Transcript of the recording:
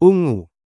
嗯